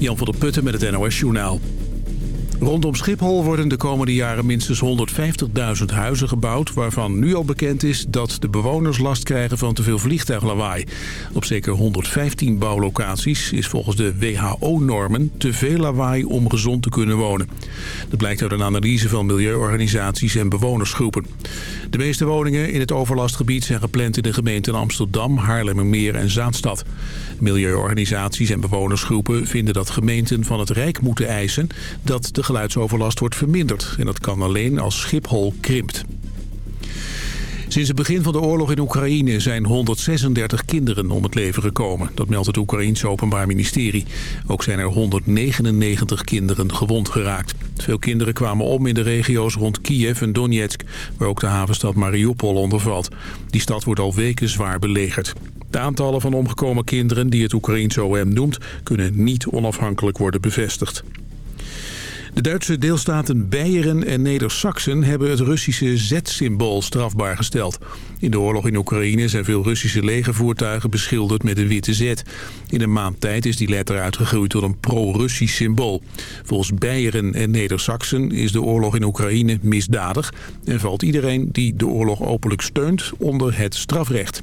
Jan van der Putten met het NOS Journaal. Rondom Schiphol worden de komende jaren minstens 150.000 huizen gebouwd... waarvan nu al bekend is dat de bewoners last krijgen van te veel vliegtuiglawaai. Op zeker 115 bouwlocaties is volgens de WHO-normen te veel lawaai om gezond te kunnen wonen. Dat blijkt uit een analyse van milieuorganisaties en bewonersgroepen. De meeste woningen in het overlastgebied zijn gepland in de gemeenten Amsterdam, Haarlemmermeer en Zaanstad. Milieuorganisaties en bewonersgroepen vinden dat gemeenten van het Rijk moeten eisen... dat de geluidsoverlast wordt verminderd. En dat kan alleen als Schiphol krimpt. Sinds het begin van de oorlog in Oekraïne zijn 136 kinderen om het leven gekomen. Dat meldt het Oekraïense Openbaar Ministerie. Ook zijn er 199 kinderen gewond geraakt. Veel kinderen kwamen om in de regio's rond Kiev en Donetsk... waar ook de havenstad Mariupol onder valt. Die stad wordt al weken zwaar belegerd. De aantallen van omgekomen kinderen die het Oekraïense OM noemt... kunnen niet onafhankelijk worden bevestigd. De Duitse deelstaten Beieren en Neder-Saxen hebben het Russische Z-symbool strafbaar gesteld. In de oorlog in Oekraïne zijn veel Russische legervoertuigen beschilderd met een witte Z. In een maand tijd is die letter uitgegroeid tot een pro-Russisch symbool. Volgens Beieren en Neder-Saxen is de oorlog in Oekraïne misdadig... en valt iedereen die de oorlog openlijk steunt onder het strafrecht.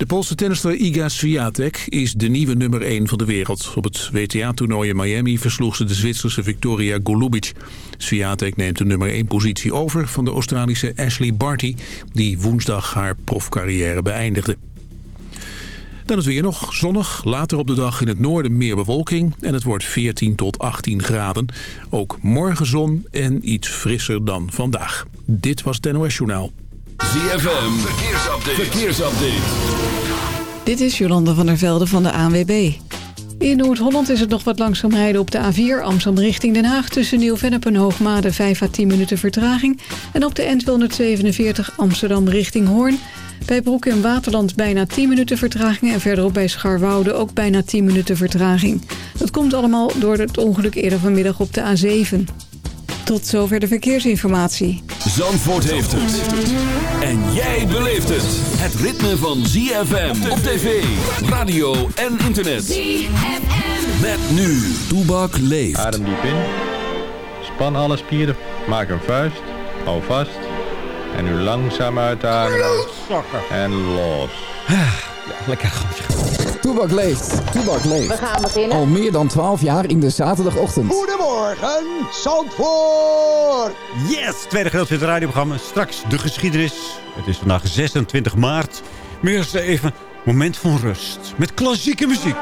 De Poolse tennister Iga Swiatek is de nieuwe nummer 1 van de wereld. Op het WTA-toernooi in Miami versloeg ze de Zwitserse Victoria Golubic. Swiatek neemt de nummer 1 positie over van de Australische Ashley Barty... die woensdag haar profcarrière beëindigde. Dan het weer nog zonnig. Later op de dag in het noorden meer bewolking. En het wordt 14 tot 18 graden. Ook morgen zon en iets frisser dan vandaag. Dit was het NOS Journaal. ZFM, verkeersupdate. verkeersupdate. Dit is Jolanda van der Velde van de ANWB. In Noord-Holland is het nog wat langzaam rijden op de A4 Amsterdam richting Den Haag... tussen Nieuw-Vennep en Hoogmade 5 à 10 minuten vertraging. En op de N247 Amsterdam richting Hoorn... bij Broek in Waterland bijna 10 minuten vertraging... en verderop bij Scharwoude ook bijna 10 minuten vertraging. Dat komt allemaal door het ongeluk eerder vanmiddag op de A7. Tot zover de verkeersinformatie. Zandvoort heeft het. En jij beleeft het. Het ritme van ZFM op tv, radio en internet. ZFM. Met nu, Toebak leeft. Adem diep in. Span alle spieren. Maak een vuist. Hou vast. En nu langzaam uitademen. En los. Ja, lekker goed. Toebak leeft. Toebak leeft. We gaan beginnen. Al meer dan 12 jaar in de zaterdagochtend. Goedemorgen, Zandvoort. Yes, tweede gedeelte van het radioprogramma. Straks de geschiedenis. Het is vandaag 26 maart. Maar eerst even moment van rust. Met klassieke muziek.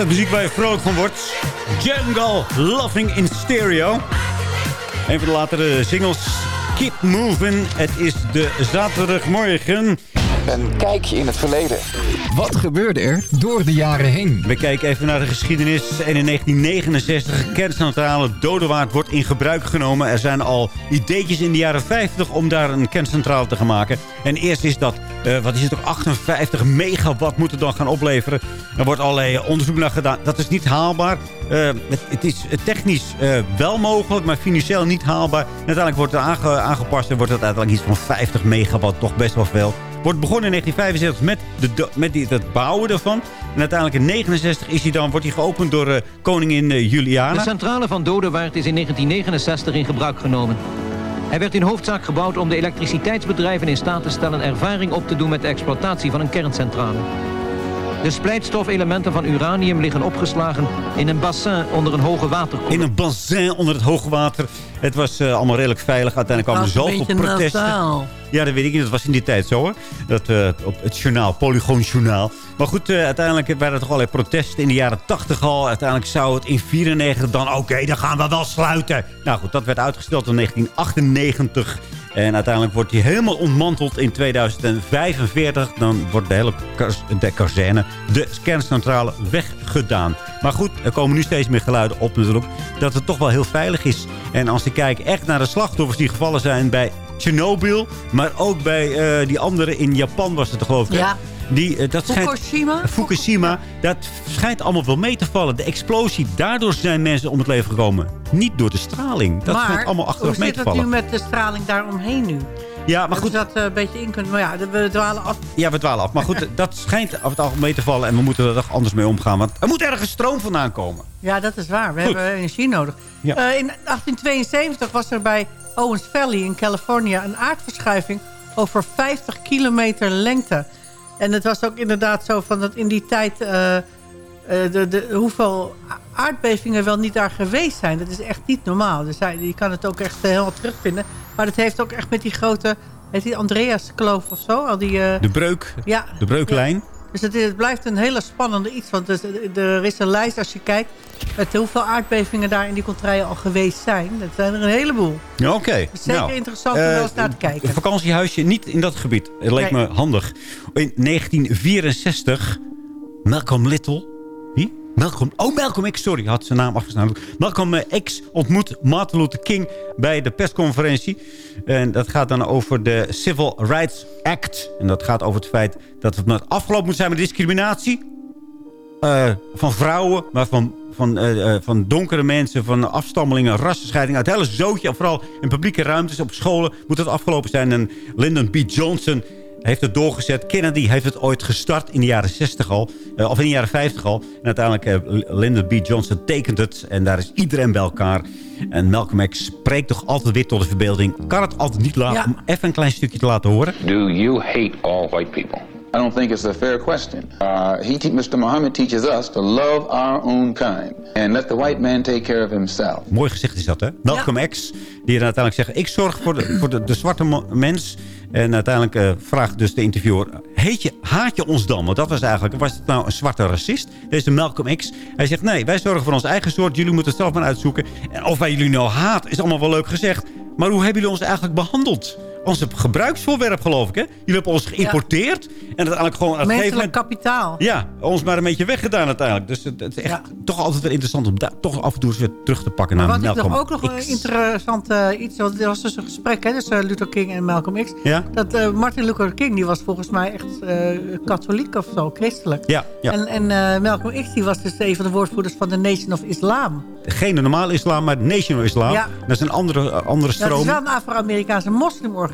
Altijd muziek waar je vrolijk van wordt. Jungle Loving in Stereo. Een van de latere singles. Keep Moving. Het is de zaterdagmorgen. Een kijkje in het verleden. Wat gebeurde er door de jaren heen? We kijken even naar de geschiedenis. En in 1969, kerncentrale Dodewaard wordt in gebruik genomen. Er zijn al ideetjes in de jaren 50 om daar een kerncentrale te gaan maken. En eerst is dat, uh, wat is het ook, 58 megawatt moet het dan gaan opleveren. Er wordt allerlei onderzoek naar gedaan. Dat is niet haalbaar. Uh, het, het, is technisch uh, wel mogelijk, maar financieel niet haalbaar. En uiteindelijk wordt het aange, aangepast en wordt het uiteindelijk iets van 50 megawatt. Toch best wel veel. Wordt begonnen in 1975 met, de, met die, het bouwen ervan. En uiteindelijk in 69 is dan, wordt hij geopend door uh, koningin uh, Juliana. De centrale van Dodewaard is in 1969 in gebruik genomen. Hij werd in hoofdzaak gebouwd om de elektriciteitsbedrijven in staat te stellen... ervaring op te doen met de exploitatie van een kerncentrale. De splijtstofelementen van uranium liggen opgeslagen in een bassin onder een hoge waterkolom. In een bassin onder het hoge water. Het was uh, allemaal redelijk veilig. Uiteindelijk kwamen er zoveel protesten. Nasaal. Ja, dat weet ik niet. Dat was in die tijd zo hoor. Dat, uh, op het journaal, Polygoon Journaal. Maar goed, uh, uiteindelijk waren er toch allerlei protesten in de jaren 80 al. Uiteindelijk zou het in 94 dan, oké, okay, dan gaan we wel sluiten. Nou goed, dat werd uitgesteld in 1998. En uiteindelijk wordt hij helemaal ontmanteld in 2045. Dan wordt de hele de kazerne, de kerncentrale, weggedaan. Maar goed, er komen nu steeds meer geluiden op. Dat het toch wel heel veilig is. En als je kijkt echt naar de slachtoffers die gevallen zijn bij Chernobyl. Maar ook bij uh, die andere in Japan was het geloof ik. Ja. Die, uh, dat Fukushima? Schijnt, Fukushima. Dat schijnt allemaal wel mee te vallen. De explosie, daardoor zijn mensen om het leven gekomen. Niet door de straling. Dat maar, schijnt allemaal achteraf mee te vallen. hoe zit het nu met de straling daaromheen nu? Ja, maar goed. dat uh, een beetje in kunnen. Maar ja, we dwalen af. Ja, we dwalen af. Maar goed, dat schijnt af het algemeen mee te vallen. En we moeten er toch anders mee omgaan. Want er moet ergens stroom vandaan komen. Ja, dat is waar. We Goed. hebben energie nodig. Ja. Uh, in 1872 was er bij Owens Valley in Californië een aardverschuiving over 50 kilometer lengte. En het was ook inderdaad zo van dat in die tijd... Uh, de, de, hoeveel aardbevingen wel niet daar geweest zijn. Dat is echt niet normaal. Dus hij, je kan het ook echt helemaal terugvinden. Maar dat heeft ook echt met die grote... Heet die Andreas Kloof of zo? Al die, uh, de breuk. Ja. De breuklijn. Ja. Dus het, het, blijft een hele spannende iets. Want er, is een lijst als je kijkt... met hoeveel aardbevingen daar in die contraien al geweest zijn. Dat zijn er een heleboel. Ja, Oké. Okay. Dus zeker nou, interessant om uh, wel eens naar te kijken. Een vakantiehuisje niet in dat gebied. Het leek nee. me handig. In 1964... Malcolm Little... Wie? Malcolm, oh, Malcolm X, sorry, had zijn naam afgestaan. Malcolm X ontmoet Martin Luther King bij de persconferentie. En dat gaat dan over de Civil Rights Act. En dat gaat over het feit dat het afgelopen moet zijn met discriminatie. Uh, van vrouwen, maar van, van, uh, van donkere mensen, van afstammelingen, rassenscheiding. Het hele zootje, vooral in publieke ruimtes, op scholen, moet het afgelopen zijn. En Lyndon B. Johnson heeft het doorgezet. Kennedy heeft het ooit gestart in de jaren 60 al. Uh, of in de jaren 50 al. En uiteindelijk uh, Lyndon B. Johnson tekent het. En daar is iedereen bij elkaar. En Malcolm X spreekt toch altijd weer tot de verbeelding. Kan het altijd niet laten ja. om even een klein stukje te laten horen. Do you hate all white people? I don't think it's a fair question. Uh, he Mr. Muhammad teaches us to love our own kind. And let the white man take care of himself. Mooi gezegd is dat, hè? Malcolm ja. X, die er uiteindelijk zegt... ik zorg voor de, voor de, de zwarte mens... En uiteindelijk uh, vraagt dus de interviewer... Heet je, haat je ons dan? Want dat was eigenlijk... Was het nou een zwarte racist? Deze Malcolm X. Hij zegt... Nee, wij zorgen voor ons eigen soort. Jullie moeten het zelf maar uitzoeken. En of wij jullie nou haat, is allemaal wel leuk gezegd. Maar hoe hebben jullie ons eigenlijk behandeld? Onze gebruiksvoorwerp, geloof ik, hè? Jullie hebben ons geïmporteerd. Ja. En uiteindelijk gewoon... Het Menselijk moment, kapitaal. Ja, ons maar een beetje weggedaan uiteindelijk. Dus het, het is echt ja. toch altijd weer interessant om daar toch af en toe eens weer terug te pakken. Maar naar wat Malcolm ik toch ook nog een interessant uh, iets... Want er was dus een gesprek hè, tussen Luther King en Malcolm X. Ja? Dat uh, Martin Luther King, die was volgens mij echt uh, katholiek of zo, christelijk. Ja, ja. En, en Malcolm X, die was dus een van de woordvoerders van de Nation of Islam. Geen de normale islam, maar de Nation of Islam. Ja. Dat is een andere, andere stroom. Dat is wel een Afro-Amerikaanse moslimorganisatie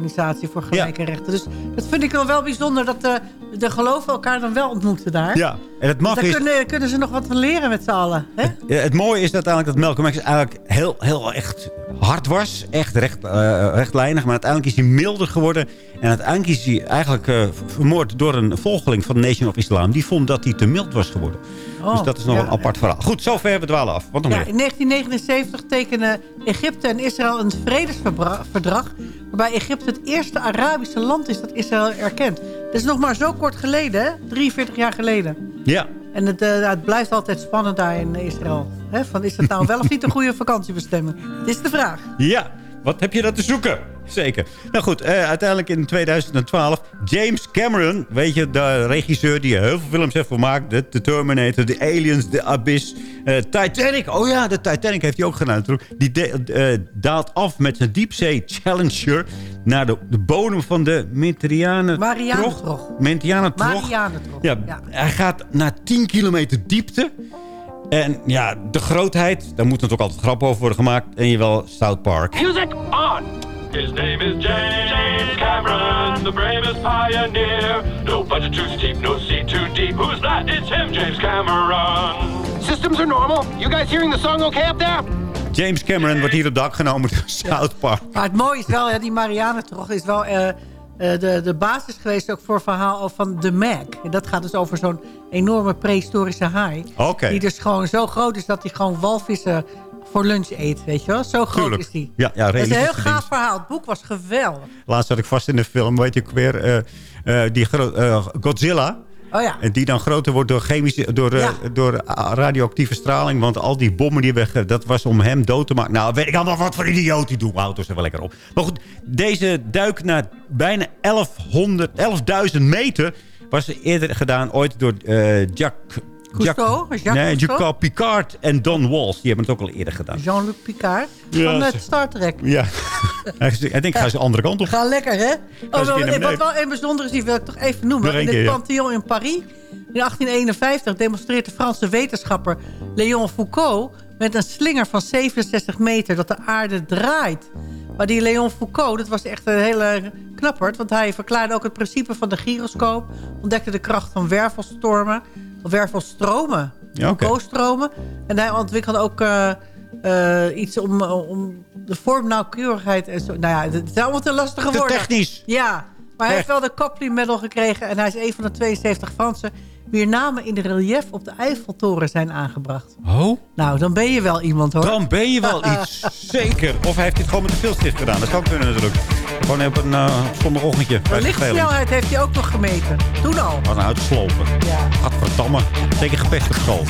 voor gelijke ja. rechten. Dus dat vind ik wel, wel bijzonder dat de, de geloven elkaar dan wel ontmoeten daar. Ja, en het mag daar is... kunnen, kunnen ze nog wat van leren met z'n allen. Hè? Het, het, mooie is dat, eigenlijk dat Malcolm X eigenlijk heel, heel echt hard was. Echt recht, uh, rechtlijnig. Maar uiteindelijk is hij milder geworden. En uiteindelijk is hij eigenlijk uh, vermoord door een volgeling van de Nation of Islam. Die vond dat hij te mild was geworden. Oh, dus dat is nog ja, een apart verhaal. Goed, zover we dwalen af. Wat nog ja, meer? In 1979 tekenen Egypte en Israël een vredesverdrag... waarbij Egypte het eerste Arabische land is dat Israël erkent. Dat is nog maar zo kort geleden, hè? 43 jaar geleden. Ja. En het, eh, het blijft altijd spannend daar in Israël. Hè? Van, is dat nou wel of niet een goede vakantiebestemming? Dit is de vraag. Ja, wat heb je daar te zoeken? Zeker. Nou goed, eh, uiteindelijk in 2012... James Cameron, weet je, de regisseur die heel veel films heeft gemaakt... The, The Terminator, The Aliens, The Abyss, eh, Titanic. Oh ja, de Titanic heeft hij ook gedaan. Die de- eh, daalt af met zijn diepzee Challenger... naar de, de bodem van de. Marianentrog. Marianentrog, Ja, ja. hij gaat naar 10 kilometer diepte... En ja, de grootheid, daar moet natuurlijk altijd grap over worden gemaakt. En je wel South Park. Music on! His name is James Cameron, the bravest pioneer. No budget too steep, no sea too deep. Who's that? It's him, James Cameron. Systems are normal. You guys hearing the song okay up there? James Cameron wordt hier op dak genomen door South Park. Maar het mooie is wel, ja, die Marianentrog is wel eh, de, de basis geweest... ook voor het verhaal van de Mag. En dat gaat dus over zo'n enorme prehistorische haai. Die dus gewoon zo groot is dat hij gewoon walvissen voor lunch eet. Weet je wel? Zo groot Tuurlijk. is die. Ja, ja, dat is een heel gaaf verhaal. Het boek was geweldig. Laatst zat ik vast in de film, weet je ook weer, eh, eh, die eh, Godzilla. Oh ja. En die dan groter wordt door, chemische, door, eh, Ja. door radioactieve straling. Want al die bommen die weg, dat was om hem dood te maken. Nou, weet ik allemaal wat voor idioot die doen. Auto's er wel lekker op. Maar goed, deze duik naar bijna 1100, 11.000 meter... was eerder gedaan ooit door eh Jacques... Cousteau? Jacques nee, Cousteau? Jacques Picard en Don Walsh. Die hebben het ook al eerder gedaan. Jean-Luc Picard Ja, van het Star Trek. Ja. ik denk, ga ze de andere kant op. Ga lekker, hè? Oh, wel, wat wel een bijzonder is, die wil ik toch even noemen. In het ja. Pantheon in Paris, in 1851, demonstreert de Franse wetenschapper Léon Foucault... met een slinger van 67 meter dat de aarde draait. Maar die Léon Foucault, dat was echt een hele knapperd... want hij verklaarde ook het principe van de gyroscoop... ontdekte de kracht van wervelstormen, wervelstromen. Ja, oké. Foucault-stromen. En hij ontwikkelde ook eh, eh, iets om, om de vormnauwkeurigheid... En zo. Nou ja, het is allemaal te lastige Te woorden. technisch. Ja, maar hij heeft wel de Copley Medal gekregen... en hij is een van de 72 Fransen... wier namen in de relief op de Eiffeltoren zijn aangebracht. Oh? Nou, dan ben je wel iemand, hoor. Dan ben je wel iets. Zeker. Of hij heeft dit gewoon met een filstift gedaan. Dat zou ook kunnen natuurlijk. Gewoon op een uh, zondagochtendje. De de lichtsnelheid heeft hij ook nog gemeten. Toen al. Wat een uitslopen. Ja. Gadverdamme. Zeker gepest op school.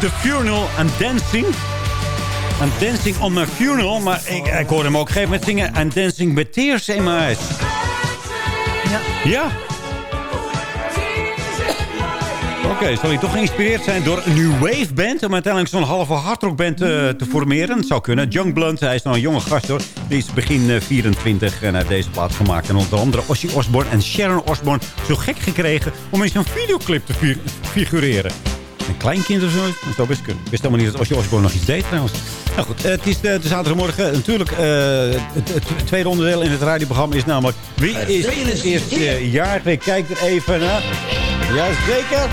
The Funeral and Dancing. And Dancing on my Funeral. Maar ik, ik hoorde hem ook een gegeven zingen. And Dancing with Tears in my eyes. Ja. Ja. Oké, zal hij toch geïnspireerd zijn door een New Wave band... om uiteindelijk zo'n halve hardrockband uh, te formeren? Dat zou kunnen. Young Blunt, hij is nog een jonge gast hoor. Die is begin uh, 24 en heeft deze plaats gemaakt. En onder andere Ozzy Osbourne en Sharon Osbourne zo gek gekregen... om in zo'n videoclip te fi figureren. Een kleinkind of zo, dat zou best kunnen. Ik wist helemaal niet dat Ozzy Osbourne nog iets deed trouwens. Nou goed, uh, het is de, de zaterdagmorgen. Natuurlijk, het, het, tweede onderdeel in het radioprogramma is namelijk... Wie is het eerste jaar? Ik kijk er even naar... Jazeker.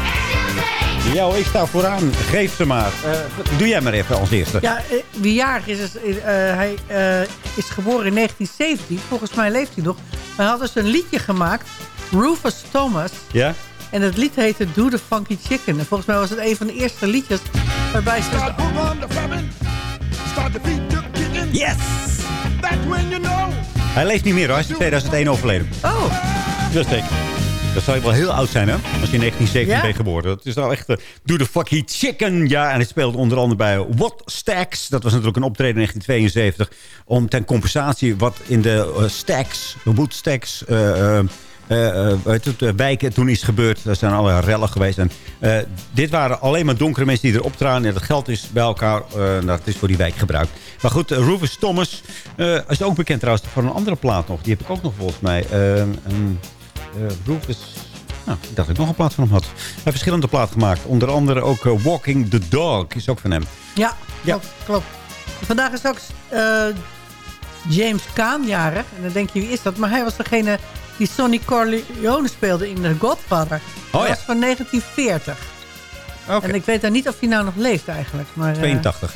Ja, ik sta vooraan. Geef ze maar. Uh, doe jij maar even als eerste. Ja, wie jarig is, is uh, hij uh, is geboren in 1917. Volgens mij leeft hij nog. Hij had dus een liedje gemaakt. Rufus Thomas. Ja? En het lied heette Do the Funky Chicken. En volgens mij was het een van de eerste liedjes waarbij ze... Yes! Hij leeft niet meer hoor. Hij is in 2001 overleden. Oh. Zeker. Dat zou je wel heel oud zijn, hè? Als je in 1970 bent geboren. Dat is nou echt... Uh, Do the Fucky Chicken. Ja, en hij speelde onder andere bij What Stacks. Dat was natuurlijk een optreden in 1972. Om ten compensatie wat in de uh, Stacks, de Wood Stacks... Uh, uh, wijken toen is gebeurd. Er zijn allerlei rellen geweest. En, uh, dit waren alleen maar donkere mensen die erop tranen. En dat geld is bij elkaar. Uh, dat is voor die wijk gebruikt. Maar goed, Rufus Thomas is ook bekend trouwens voor een andere plaat nog. Die heb ik ook nog volgens mij. Rufus... Nou, ik dacht dat ik nog een plaat van hem had. Hij heeft verschillende platen gemaakt. Onder andere ook Walking the Dog is ook van hem. Ja, ja. klopt. klopt. Vandaag is ook James Caan jarig. En dan denk je, wie is dat? Maar hij was degene die Sonny Corleone speelde in The Godfather. Oh, dat ja. was van 1940. Okay. En ik weet dan niet of hij nou nog leeft eigenlijk. Maar, 82. Uh,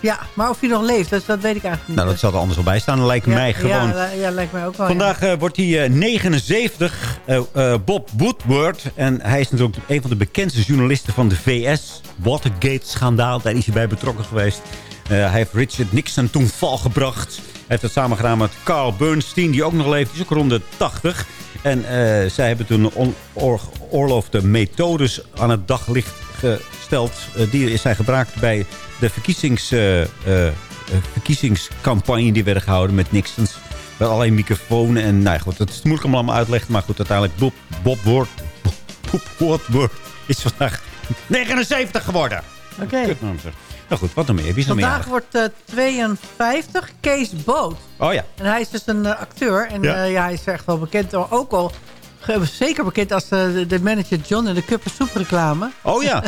ja, maar of hij nog leeft, dat, dat weet ik eigenlijk niet. Nou, dat zal er anders wel bij staan. lijkt ja, mij gewoon. Ja, ja, lijkt mij ook wel. Vandaag uh, wordt hij uh, 79, uh, Bob Woodward. En hij is natuurlijk een van de bekendste journalisten van de VS. Watergate-schandaal, daar is hij bij betrokken geweest. Hij heeft Richard Nixon toen valgebracht. Hij heeft het samen gedaan met Carl Bernstein, die ook nog leeft. Die is ook rond de 80. En zij hebben toen oorloofde methodes aan het daglicht gesteld. die zijn gebruikt bij de verkiezings, verkiezingscampagne die werden gehouden met Nixons. Met allerlei microfoons. En nou ja, goed, dat is moeilijk om allemaal uit te leggen. Maar goed, uiteindelijk Bob, Bob Ward, Bob Woodward is vandaag 79 geworden. Oké. Okay. Nou goed, wat nog meer? Wie is Vandaag nog wordt uh, 52 Kees Boot. Oh ja. En hij is dus een acteur. En ja. ja. hij is echt wel bekend. Ook al zeker bekend als de, de manager John in de Cup Soep reclame. Oh ja,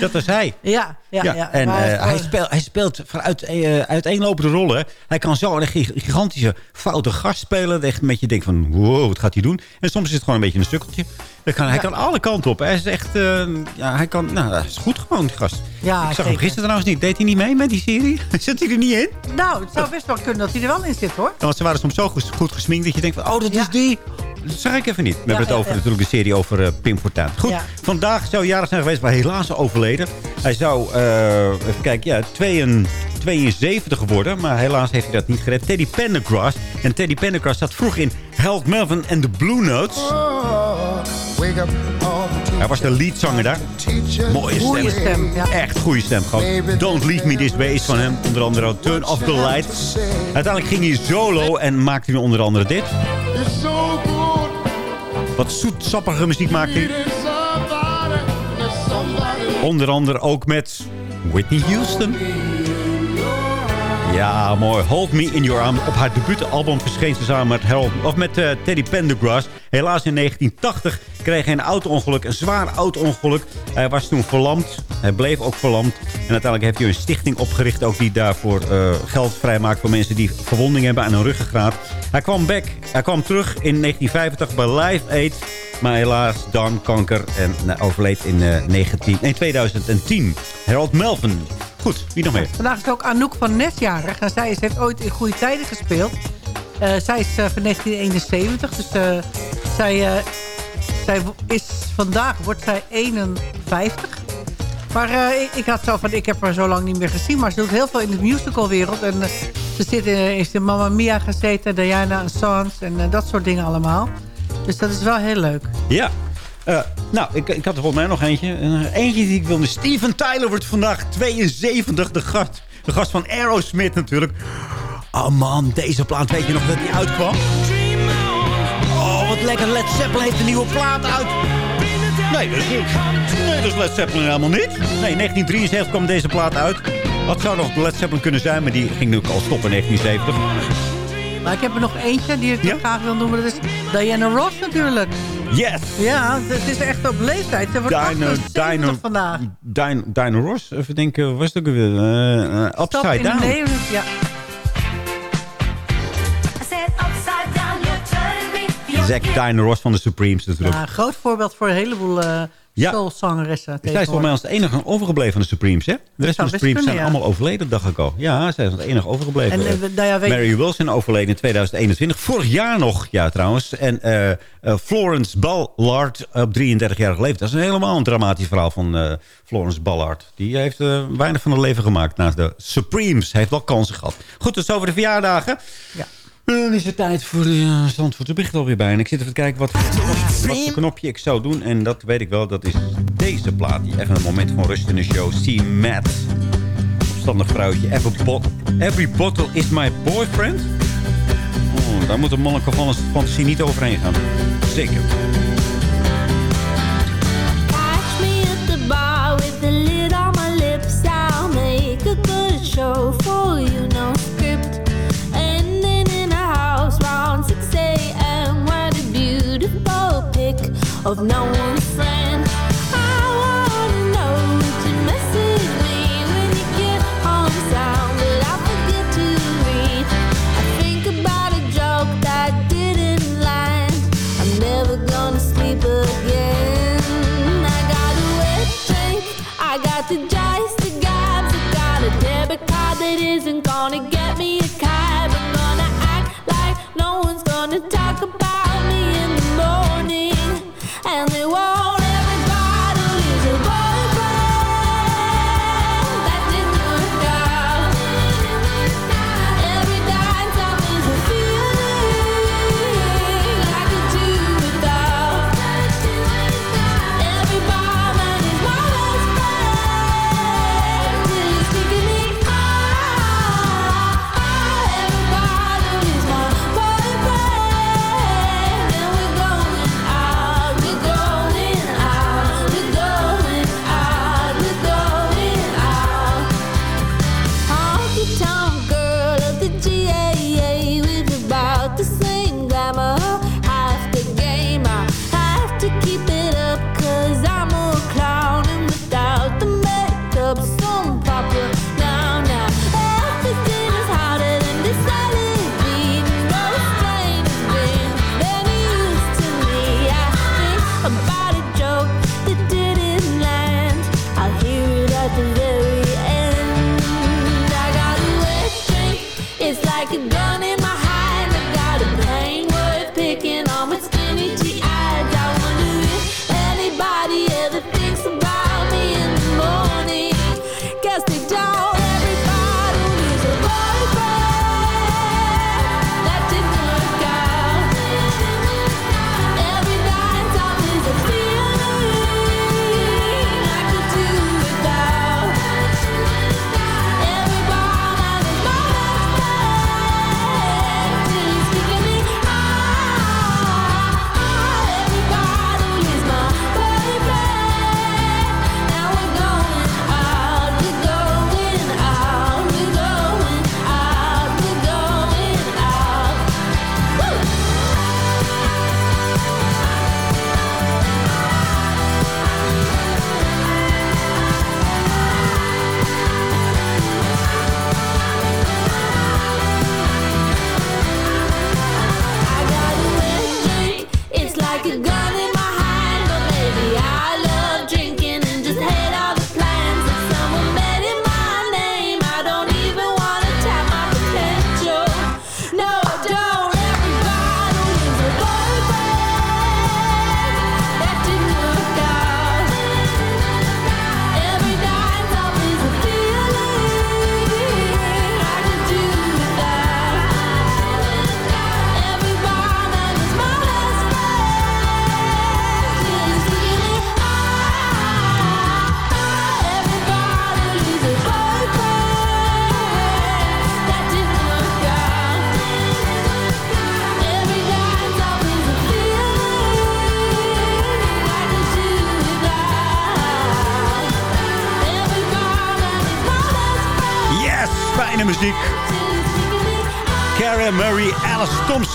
dat was hij. Ja, ja, ja. ja. En uh, hij, speelt, hij speelt vanuit uh, uiteenlopende rollen. Hij kan zo een gigantische foute gast spelen. Dat echt een beetje denkt van, wow, wat gaat hij doen? En soms is het gewoon een beetje een stukkeltje. Hij kan, hij kan alle kanten op. Hij is echt, uh, ja, hij kan, nou, hij is goed gewoon, die gast. Ja, Ik zag zeker. hem gisteren trouwens niet. Deed hij niet mee met die serie? Zit hij er niet in? Nou, het zou best wel kunnen dat hij er wel in zit, hoor. Want ze waren soms zo goed, goed gesminkt dat je denkt van, oh, dat Ja. is die. Dat zag ik even niet. We Ja, hebben het over ja. natuurlijk de serie over eh, Pim Fortuyn. Goed, Ja. vandaag zou jarig zijn geweest, maar helaas overleden. Hij zou, eh, even kijken, ja, 2 72 geworden. Maar helaas heeft hij dat niet gered. Teddy Pendergrass. En Teddy Pendergrass zat vroeg in Harold Melvin en de Blue Notes. Hij was de leadzanger daar. Mooie stem. Goeie stem, ja. Echt goede stem. Gewoon. Don't Leave Me This Way is van hem. Onder andere Turn Off The Lights. Uiteindelijk ging hij solo en maakte hij onder andere dit. Wat zoetsappige muziek maakte. Onder andere ook met Whitney Houston. Ja, mooi. Hold Me In Your Arm. Op haar debuutalbum verscheen ze samen met, Harold, of met uh, Teddy Pendergrass. Helaas in 1980 kreeg hij een auto-ongeluk. Een zwaar auto-ongeluk. Hij was toen verlamd. Hij bleef ook verlamd. En uiteindelijk heeft hij een stichting opgericht... ook die daarvoor uh, geld vrijmaakt voor mensen die verwonding hebben aan hun ruggengraat. Hij kwam back. Hij kwam terug in 1985 bij Live Aid. Maar helaas darmkanker en nou, overleed in, uh, 19, nee, 2010. Harold Melvin. Goed, wie nog meer? Vandaag is ook Anouk van Nes jarig. En zij is, heeft ooit in goede tijden gespeeld. Zij is van 1971. Dus zij, zij is, vandaag wordt zij 51. Maar ik, ik, had zo van, ik heb haar zo lang niet meer gezien. Maar ze doet heel veel in de musicalwereld. En ze zit in, is in Mamma Mia gezeten. Diana en Sons en dat soort dingen allemaal. Dus dat is wel heel leuk. Ja, nou, ik, ik had er volgens mij nog eentje. Eentje die ik wilde. Steven Tyler wordt vandaag 72. De gast, de gast van Aerosmith natuurlijk. Oh man, deze plaat, weet je nog dat die uitkwam? Wat lekker. Led Zeppelin heeft een nieuwe plaat uit. Nee, dat is, nee, dat is Led Zeppelin helemaal niet. Nee, 1973 kwam deze plaat uit. Wat zou nog Led Zeppelin kunnen zijn, maar die ging nu al stoppen in 1970. Maar ik heb er nog eentje die ik graag wil noemen. Dat is Diana Ross natuurlijk. Yes! Ja, het is echt op leeftijd. Ze wordt Dino, 78 Dino, vandaag. Dino, Dino Ross, even denken, was het ook weer? Uh, upside Down. ja. Zack Dino Ross van de Supremes natuurlijk. Ja, een groot voorbeeld voor een heleboel eh Ja. soulzangeressen. Zij is volgens mij als het enige overgebleven van de Supremes, hè? De rest van de Supremes zijn ja. allemaal overleden, dacht ik al. Ja, zij is het enige overgebleven. En, eh, nou ja, weet- Mary Wilson overleden in 2021. Vorig jaar nog, ja trouwens. En eh, Florence Ballard op 33-jarige leeftijd. Dat is een helemaal een dramatisch verhaal van Florence Ballard. Die heeft weinig van haar leven gemaakt naast de Supremes. Hij heeft wel kansen gehad. Goed, dus over de verjaardagen. Ja. Dan is het tijd voor de uh, Zandvoort. bericht alweer bij. En ik zit even te kijken wat, voor knopje ik zou doen. En dat weet ik wel. Dat is deze plaat. Die even een moment van rust in de show. See Matt. Opstandig vrouwtje. Every, bot Every bottle is my boyfriend. Oh, daar moet een mannelijke fantasie niet overheen gaan. Zeker. Of no one's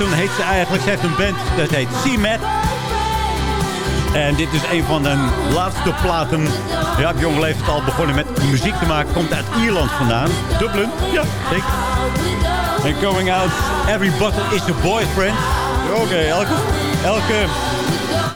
Thompson heet ze eigenlijk. Ze heeft een band, dat heet C-Mat. En dit is een van de laatste platen. Ja, op jonge leeftijd al begonnen met muziek te maken. Komt uit Ierland vandaan. Dublin, ja, zeker. En going out, every bottle is a boyfriend. Oké, elke, elke,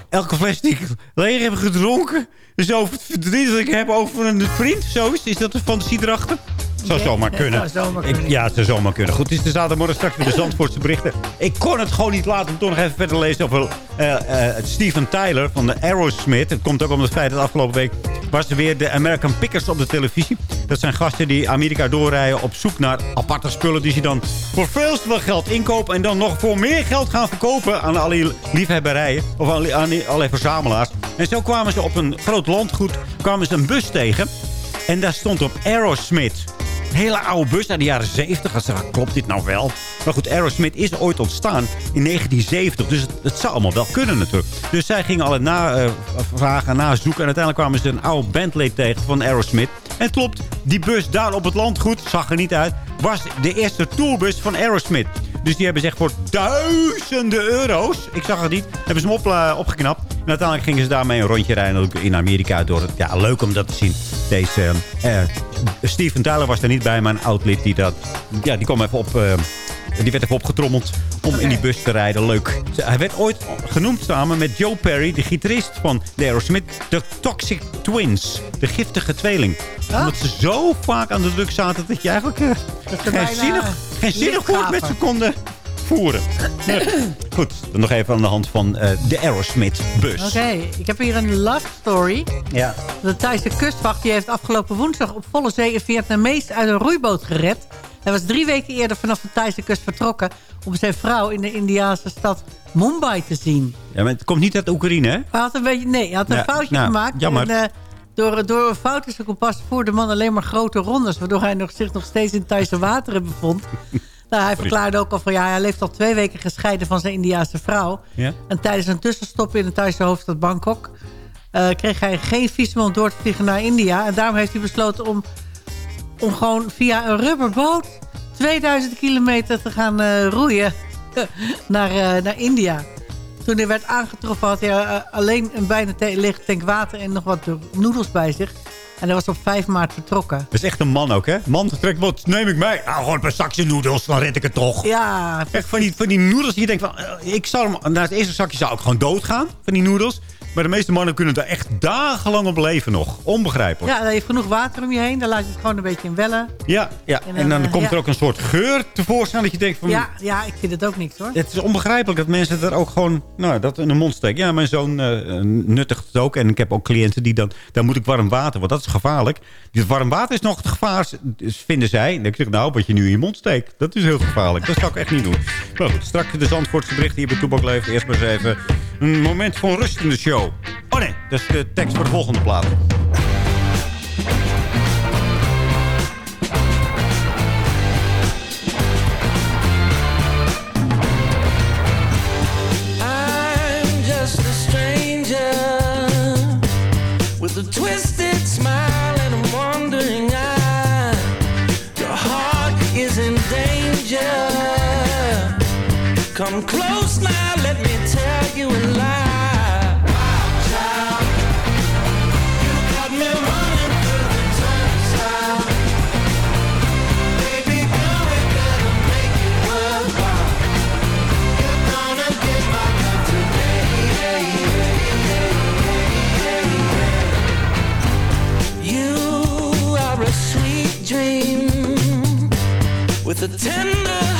elke fles die ik leeg heb gedronken... is over het verdriet dat ik heb over een vriend. Zo is, is dat de fantasie erachter? Zou zomaar kunnen. zou zomaar Ik- kunnen. ja, het zou zomaar kunnen. Goed, het is de zaterdagmorgen straks weer de Zandvoortse berichten. Ik kon het gewoon niet laten om toch nog even verder te lezen over eh, eh, Steven Tyler van de Aerosmith. Het komt ook om het feit dat afgelopen week was er weer de American Pickers op de televisie. Dat zijn gasten die Amerika doorrijden op zoek naar aparte spullen die ze dan voor veel te veel geld inkopen. En dan nog voor meer geld gaan verkopen aan alle liefhebberijen. Of aan, aan allerlei verzamelaars. En zo kwamen ze op een groot landgoed kwamen ze een bus tegen. En daar stond op Aerosmith. Hele oude bus uit de jaren 70. Als ze, klopt dit nou wel? Maar goed, Aerosmith is ooit ontstaan in 1970. Dus het, zou allemaal wel kunnen natuurlijk. Dus zij gingen alle navragen, nazoeken. En uiteindelijk kwamen ze een oude bandlid tegen van Aerosmith. En klopt, die bus daar op het landgoed, zag er niet uit... was de eerste tourbus van Aerosmith. Dus die hebben ze echt voor duizenden euro's, ik zag het niet, hebben ze hem eh, opgeknapt. En uiteindelijk gingen ze daarmee een rondje rijden ook in Amerika door. Ja, leuk om dat te zien. Deze eh, Steven Tyler was er niet bij, maar een oud lid die dat... Ja, die kwam even op... eh, die werd even opgetrommeld om in die bus te rijden. Leuk. Hij werd ooit genoemd samen met Joe Perry, de gitarist van de Aerosmith. De Toxic Twins. De giftige tweeling. Omdat ze zo vaak aan de druk zaten dat je eigenlijk eh, ze geen zinnig, geen zinnig woord met ze konden voeren. Goed, dan nog even aan de hand van eh, de Aerosmith bus. Oké, ik heb hier een love story. Ja. De Thaise kustwacht die heeft afgelopen woensdag op volle zee een Vietnamees uit een roeiboot gered. Hij was drie weken eerder vanaf de Thaise kust vertrokken om zijn vrouw in de Indiaanse stad Mumbai te zien. ja, maar het komt niet uit Oekraïne, hè? Hij had een beetje, nee, hij had een Ja, foutje nou, gemaakt. jammer. En, eh, door, door een fout zijn kompas voerde de man alleen maar grote rondes, waardoor hij nog, zich nog steeds in Thaise wateren bevond. nou, hij verklaarde ook al van ja, hij leeft al twee weken gescheiden van zijn Indiaanse vrouw. Ja. En tijdens een tussenstop in de Thaise hoofdstad Bangkok... eh, kreeg hij geen visum om door te vliegen naar India. En daarom heeft hij besloten om, om gewoon via een rubberboot... 2000 kilometer te gaan eh, roeien naar, eh, naar India. Toen hij werd aangetroffen had hij eh, alleen een bijna lege tank water... en nog wat noedels bij zich. En hij was op 5 maart vertrokken. Dat is echt een man ook, hè? Man trekt wat neem ik mee? Nou, gewoon een zakje noedels, dan red ik het toch. Ja, Echt van die, van die noedels die je denkt van... eh, ik zou hem, na het eerste zakje zou ik gewoon doodgaan van die noedels. Maar de meeste mannen kunnen daar echt dagenlang op leven nog. Onbegrijpelijk. ja, hij heeft genoeg water om je heen. Dan laat je het gewoon een beetje in wellen. Ja, ja. En En dan, eh, komt ja. er ook een soort geur tevoorschijn dat je denkt van... Ja, ja, ik vind het ook niks hoor. Het is onbegrijpelijk dat mensen er ook gewoon nou, dat in de mond steken. Ja, mijn zoon eh, nuttigt het ook. En ik heb ook cliënten die dan... Dan moet ik warm water, want dat gevaarlijk. Dit warm water is nog het gevaar, dus vinden zij. En dan zeg ik, nou, wat je nu in je mond steekt, dat is heel gevaarlijk. Dat zou ik echt niet doen. Maar goed, straks de Zandvoortse berichten hier bij Toebak Leeft. Eerst maar eens even een moment van rust in de show. Oh nee, dat is de tekst voor de volgende plaat. A twisted Come close now, let me tell you a lie. Child, you got me running through the. Baby make it. You're gonna get my today. You are a sweet dream with a tender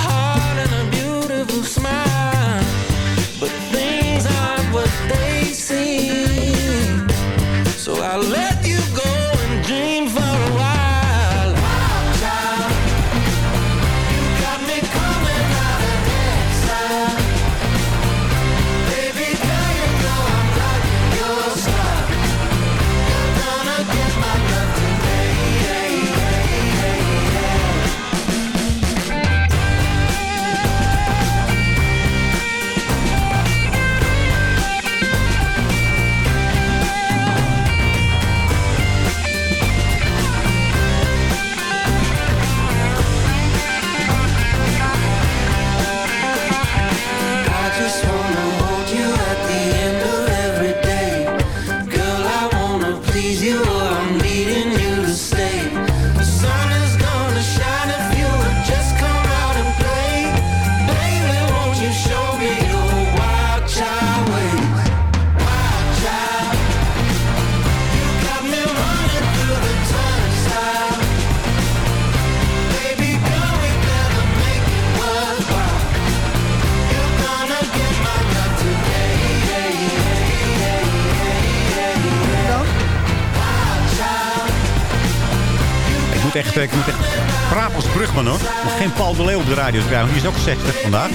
Radio krijgen. Die is ook 60 vandaag.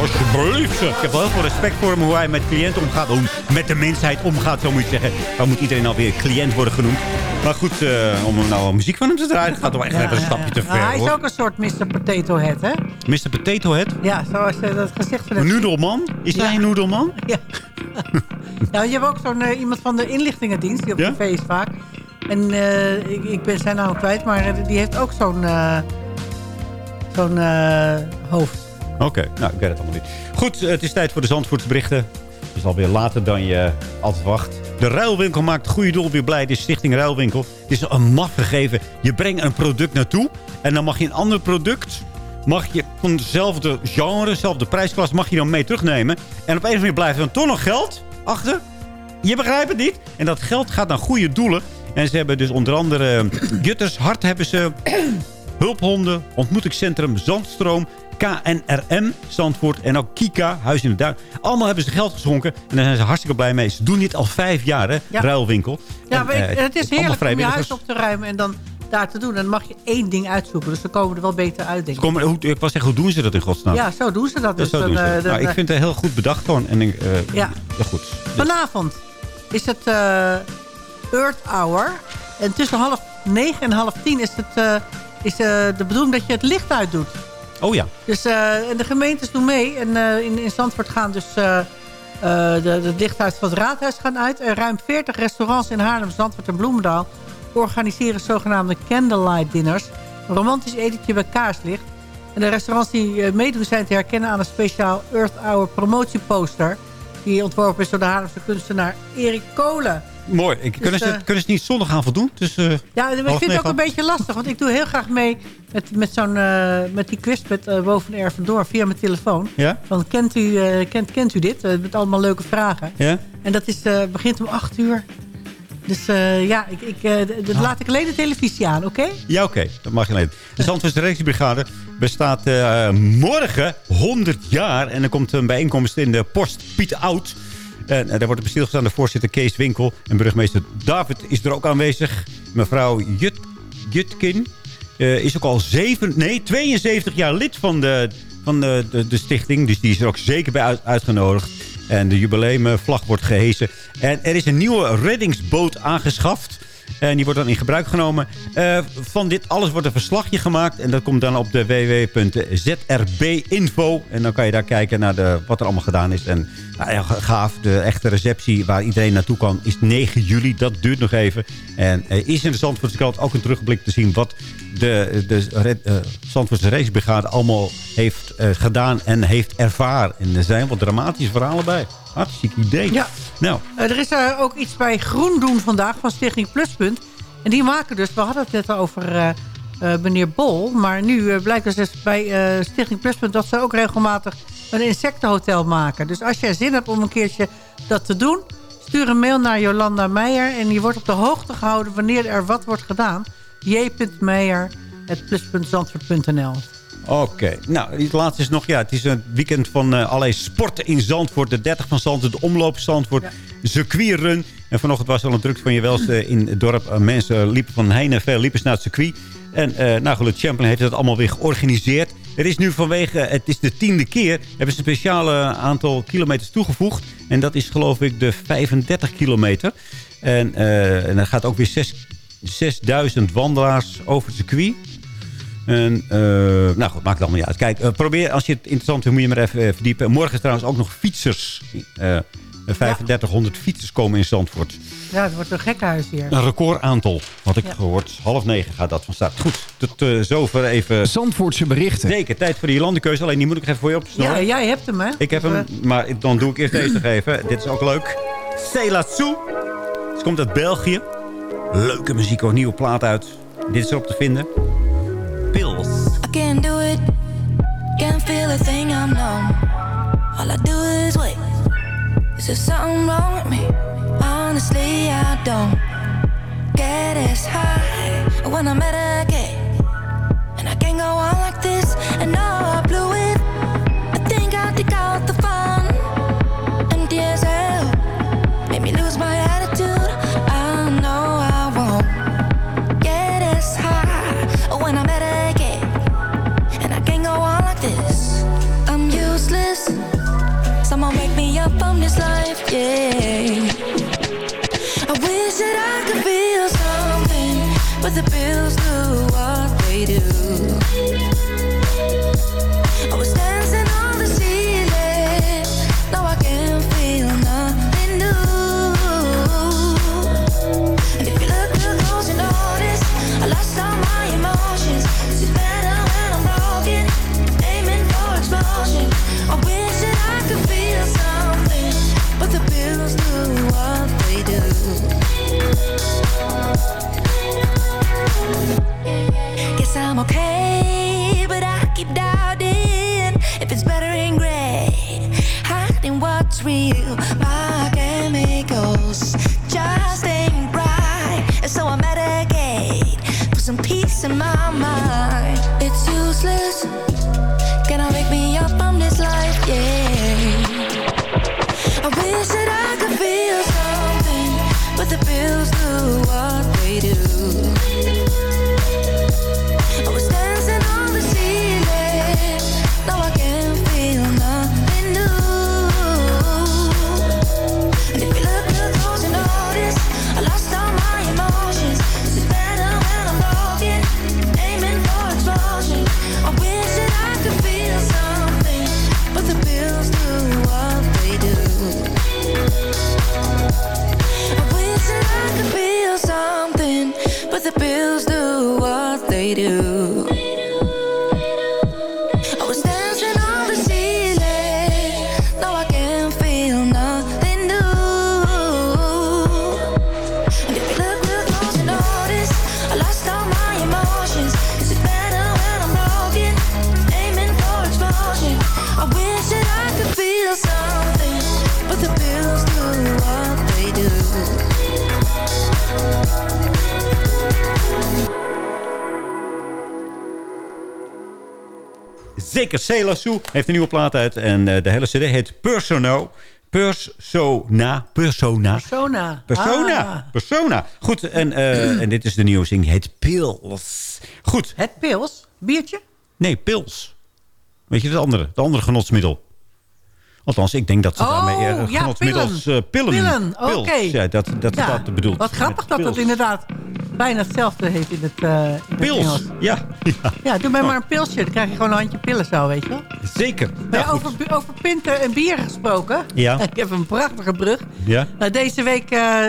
Alsjeblieft. Ik heb wel heel veel respect voor hem, hoe hij met cliënten omgaat. Hoe met de mensheid omgaat, zo moet je zeggen. Waar moet iedereen alweer cliënt worden genoemd? Maar goed, eh, om nou muziek van hem te draaien, gaat toch echt even een stapje te ver, Nou, hij is hoor. ook een soort Mr. Potato Head, hè? Mr. Potato Head? Ja, zoals je dat gezicht van Noedelman? Is hij een noedelman? Ja. ja, je hebt ook zo'n eh, iemand van de inlichtingendienst, die op Ja? tv is vaak. En ik, ik ben zijn naam kwijt, maar die heeft ook zo'n zo'n eh, hoofd. Oké, nou, ik weet het allemaal niet. Goed, het is tijd voor de Zandvoortse berichten. Het is alweer later dan je altijd wacht. De Ruilwinkel maakt goede doel weer blij. De Stichting Ruilwinkel. Het is een maf gegeven. Je brengt een product naartoe. En dan mag je een ander product... Mag je van dezelfde genre, dezelfde prijsklasse... mag je dan mee terugnemen. En op een of andere manier blijft er dan toch nog geld achter. Je begrijpt het niet. En dat geld gaat naar goede doelen. En ze hebben dus onder andere... Jutters Hart hebben ze... Hulphonden, ontmoetingscentrum Zandstroom, KNRM, Zandvoort en ook Kika, Huis in de Duin. Allemaal hebben ze geld geschonken en daar zijn ze hartstikke blij mee. Ze doen dit al vijf jaar, hè, Ja. ruilwinkel. Ja, En, maar ik- eh, het is heerlijk om je huis op te ruimen en dan daar te doen. En dan mag je één ding uitzoeken. Dus dan komen we er wel beter uit, denk ik. Kom, hoe, ik was zeggen, hoe doen ze dat in godsnaam? Ja, zo doen ze dat Ja, dus. zo Dan, doen ze eh, dat. dan, nou, ik eh, vind het heel goed bedacht gewoon. En ik, Ja. ja, goed. Vanavond is het Earth Hour. En tussen half negen en half tien is, het, is eh, de bedoeling dat je het licht uitdoet. Oh ja. Dus eh, en de gemeentes doen mee. En eh, in, in Zandvoort gaan dus eh, de, de lichthuis van het raadhuis gaan uit. En ruim 40 restaurants in Haarlem, Zandvoort en Bloemendaal... organiseren zogenaamde candlelight dinners. Een romantisch etentje bij kaarslicht. En de restaurants die meedoen zijn te herkennen aan een speciaal Earth Hour promotieposter... die ontworpen is door de Haarlemse kunstenaar Erik Kolen. Mooi. Ik, kunnen, Dus, ze, eh, kunnen ze niet zondagavond doen? Dus, eh, Ja, ik vind het ook een beetje lastig. Want ik doe heel graag mee met, met, zo'n, eh, met die quiz met uh, boven de vandoor via mijn telefoon. Ja? Van, kent u, kent, kent u dit? Met allemaal leuke vragen. Ja? En dat is, begint om acht uur. Dus ja, ik, ik, dat Ah. laat ik alleen de televisie aan, oké? Ja, oké. Dat mag je alleen. De Zandvoortse Reactiebrigade bestaat morgen 100 jaar. En er komt een bijeenkomst in de Post Piet Oud. En eh, daar wordt op stilgestaan de voorzitter Kees Winkel. En burgemeester David is er ook aanwezig. Mevrouw Jut, Jutkin eh, is ook al zeven, nee, 72 jaar lid van de, van de, de, stichting. Dus die is er ook zeker bij uit- uitgenodigd. En de jubileumvlag wordt gehesen. En er is een nieuwe reddingsboot aangeschaft. En die wordt dan in gebruik genomen. Eh, van dit alles wordt een verslagje gemaakt. En dat komt dan op de www.zrbinfo. En dan kan je daar kijken naar de, wat er allemaal gedaan is. En nou gaaf. De echte receptie waar iedereen naartoe kan is 9 juli. Dat duurt nog even. En is in de Zandvoortse krant ook een terugblik te zien... wat de, de eh, Zandvoortse racebrigade allemaal heeft eh, gedaan en heeft ervaren. En er zijn wat dramatische verhalen bij. Hartstikke idee. Ja. Nou, Eh, er is eh, ook iets bij Groen doen vandaag van Stichting Pluspunt. En die maken dus, we hadden het net over eh, meneer Bol. Maar nu blijkt dus, bij Stichting Pluspunt dat ze ook regelmatig een insectenhotel maken. Dus als jij zin hebt om een keertje dat te doen... stuur een mail naar Jolanda Meijer. En je wordt op de hoogte gehouden wanneer er wat wordt gedaan. j.meijer.plus.zandvoort.nl Oké, nou, het laatste is nog, ja, het is een weekend van eh, allerlei sporten in Zandvoort. De 30 van Zandvoort, de omloop Zandvoort, de circuitrun. En vanochtend was al een druk van je welste in het dorp. Eh, mensen liepen van heen en ver, liepen naar het circuit. En eh nou goed, Champlain heeft dat allemaal weer georganiseerd. Er is nu vanwege, het is de tiende keer, hebben ze een speciale aantal kilometers toegevoegd. En dat is geloof ik de 35 kilometer. En, eh en er gaat ook weer 6 6000 wandelaars over het circuit. En, eh, nou goed, maakt het allemaal niet uit. Kijk, eh, probeer, als je het interessant vindt, moet je maar even eh, verdiepen. Morgen is trouwens ook nog fietsers. Eh 3500 fietsers komen in Zandvoort. Ja, het wordt een gekkenhuis hier. Een recordaantal, had ik Ja. gehoord. Half negen gaat dat van start. Goed, tot eh, zover even... Zandvoortse berichten. Zeker, tijd voor die landenkeuze. Alleen die moet ik even voor je opsnellen. Ja, jij hebt hem, hè? Ik heb hem, maar dan doe ik eerst deze nog even. Dit is ook leuk. Cela Sou. Ze komt uit België. Leuke muziek, hoor. Nieuwe plaat uit. Dit is erop te vinden. Pills. I can't do it. Can't feel a thing I'm numb. All I do is wait. Is there something wrong with me? Honestly, I don't get as high when i'm medicate. And I can't go on like this. And now this life, yeah. I wish that I could feel something, but the bills do what they do. Wish that I could feel something, but the bills do what they do. Zeker, Sailor Sue heeft een nieuwe plaat uit. En eh, de hele cd heet Persono. Persona. Persona. Persona. Persona. Ah. Persona. Goed, en, eh, en dit is de nieuwe zing. Heet Pils. Goed. Het pils? Biertje? Nee, pils. Weet je, het andere, het andere genotsmiddel. Althans, ik denk dat ze Oh, daarmee eh, ja, genotsmiddels... eh, pillen. Pillen, oké. Ja, dat, dat, Ja, dat bedoelt. Wat grappig dat het inderdaad bijna hetzelfde heeft in het, eh in het Pils, ja. ja. Ja, doe mij maar een pilsje. Dan krijg je gewoon een handje pillen zo, weet je wel. Zeker. Maar ja, Nou, over, over pinten en bier gesproken. Ja. Ik heb een prachtige brug. Ja. Nou, deze week, eh,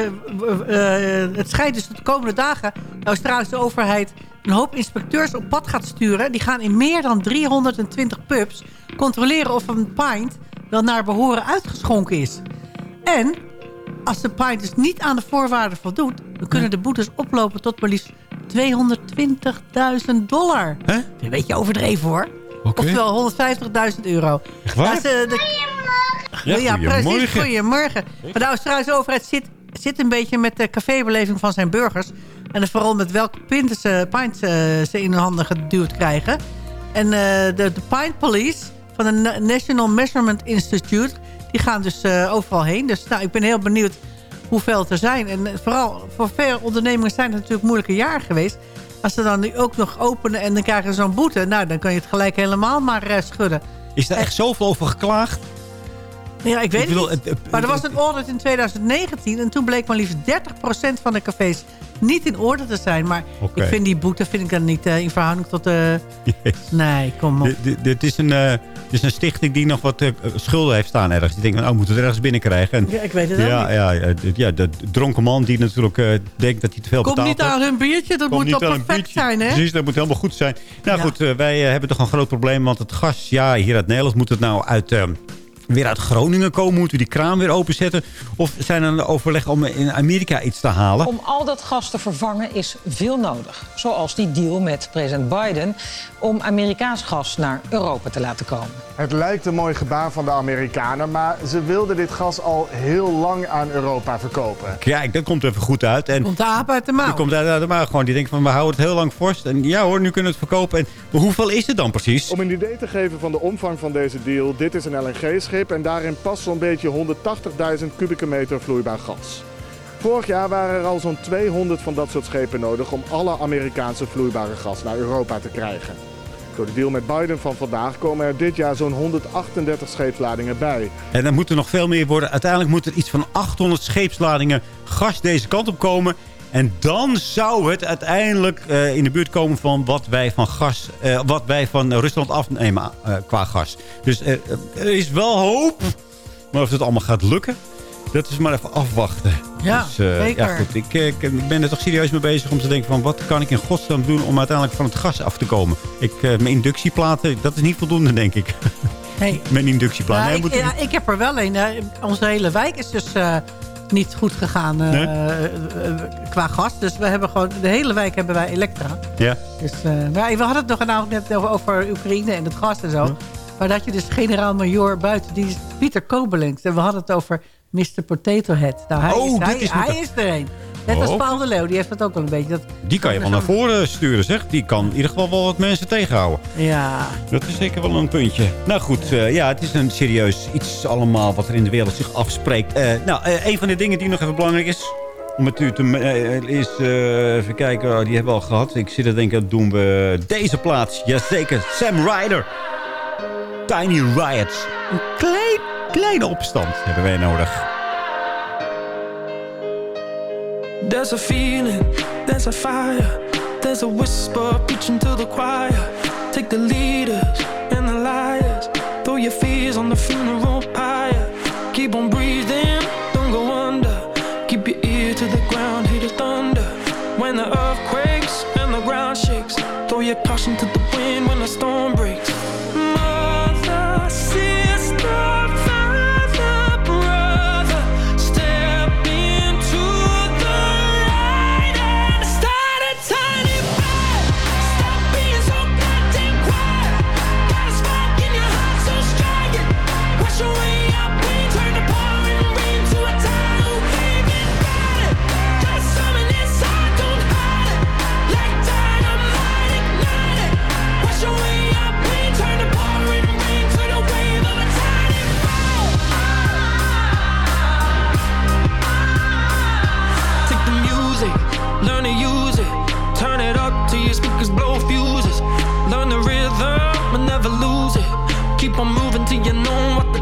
het schijnt dus dat de komende dagen... de Australische overheid een hoop inspecteurs op pad gaat sturen. Die gaan in meer dan 320 pubs controleren of een pint wel naar behoren uitgeschonken is. En als de pint dus niet aan de voorwaarden voldoet... dan kunnen de boetes oplopen tot maar liefst 220.000 dollar. Hè? Een beetje overdreven hoor. Oké. Oftewel 150.000 euro. Echt waar? Ze- de- ja, precies. goedemorgen. Goedemorgen. Maar de Australische overheid zit, zit een beetje met de cafébeleving van zijn burgers. En vooral met welke pinten ze, pints eh, ze in hun handen geduwd krijgen. En eh, de, de Pint Police van de Na- National Measurement Institute... die gaan dus eh, overal heen. Dus nou, ik ben heel benieuwd hoeveel er zijn. En vooral voor veel ondernemingen zijn het natuurlijk moeilijke jaren geweest. Als ze dan nu ook nog openen en dan krijgen ze zo'n boete... nou, dan kan je het gelijk helemaal maar eh, schudden. Is daar echt zoveel over geklaagd? Ja, ik weet Ik bedoel, niet. maar er was een audit in 2019 en toen bleek maar liefst 30% van de cafés niet in orde te zijn. Maar ik vind die boete vind ik dan niet eh, in verhouding tot de... Nee, kom op. Dit- is een, eh, is een stichting die nog wat eh, schulden heeft staan ergens. Die denkt, van, oh, we moeten het ergens binnenkrijgen. En, Ja, ik weet het ja, niet. ja, ja, ja, de dronken man die natuurlijk eh, denkt dat hij te veel Kom betaalt. niet aan hun biertje, dat Komt moet wel perfect zijn, hè? Precies, dat moet helemaal goed zijn. Nou Ja. goed, eh, wij eh, hebben toch een groot probleem. Want het gas, ja, hier uit Nederland moet het nou uit... weer uit Groningen komen, moeten we die kraan weer openzetten? Of zijn er een overleg om in Amerika iets te halen? Om al dat gas te vervangen is veel nodig. Zoals die deal met president Biden om Amerikaans gas naar Europa te laten komen. Het lijkt een mooi gebaar van de Amerikanen, maar ze wilden dit gas al heel lang aan Europa verkopen. Kijk, dat komt even goed uit. En Komt de aap uit de mouw. Die komt uit de maag gewoon. Die denken van, we houden het heel lang vorst. En ja hoor, nu kunnen we het verkopen. En maar hoeveel is het dan precies? Om een idee te geven van de omvang van deze deal, dit is een LNG-schip en daarin past zo'n beetje 180.000 kubieke meter vloeibaar gas. Vorig jaar waren er al zo'n 200 van dat soort schepen nodig om alle Amerikaanse vloeibare gas naar Europa te krijgen. Door de deal met Biden van vandaag komen er dit jaar zo'n 138 scheepsladingen bij. En er nog veel meer worden. Uiteindelijk moet er iets van 800 scheepsladingen gas deze kant op komen. En dan zou het uiteindelijk eh, in de buurt komen van wat wij van gas, eh, wat wij van Rusland afnemen eh, qua gas. Dus er is wel hoop. Maar of het allemaal gaat lukken, dat is maar even afwachten. Ja, dus, zeker. Ja, goed. Ik, ik ben er toch serieus mee bezig om te denken van... wat kan ik in godsnaam doen om uiteindelijk van het gas af te komen? Ik, mijn inductieplaten, dat is niet voldoende, denk ik. Nee. mijn inductieplaat. Ja, Nee, ik, moet- ja, ik heb er wel een. Onze hele wijk is dus niet goed gegaan eh, Nee? eh, qua gas. Dus we hebben gewoon, de hele wijk hebben wij elektra. Ja. Dus, eh, maar we hadden het nog vanavond net over, Oekraïne en het gas en zo. Maar dat je dus generaal-major buiten, die is Pieter Kobelings. En we hadden het over Mr. Potato Head. Nou, hij, Oh, is, dit hij, is hij is er een. Net als. Paul de Leeuw, die heeft dat ook wel een beetje. Dat, Die kan je wel naar voren sturen, zeg. Die kan in ieder geval wel wat mensen tegenhouden. ja, Dat is zeker wel een puntje. Nou goed, eh, ja, het is een serieus iets allemaal wat er in de wereld zich afspreekt. Eh, nou, eh, een van de dingen die nog even belangrijk is... om het u te is, even kijken, oh, die hebben we al gehad. Ik zit te denken, dat doen we deze plaats. Jazeker, Sam Ryder. Tiny Riots. Een klein, kleine opstand hebben wij nodig. There's a feeling, there's a fire, there's a whisper preaching to the choir. Take the leaders and the liars, throw your fears on the funeral pyre. Keep on breathing, don't go under. Keep your ear to the ground, hear the thunder. When the earth quakes and the ground shakes, throw your caution to the wind when the storm breaks. Mm. Till you know what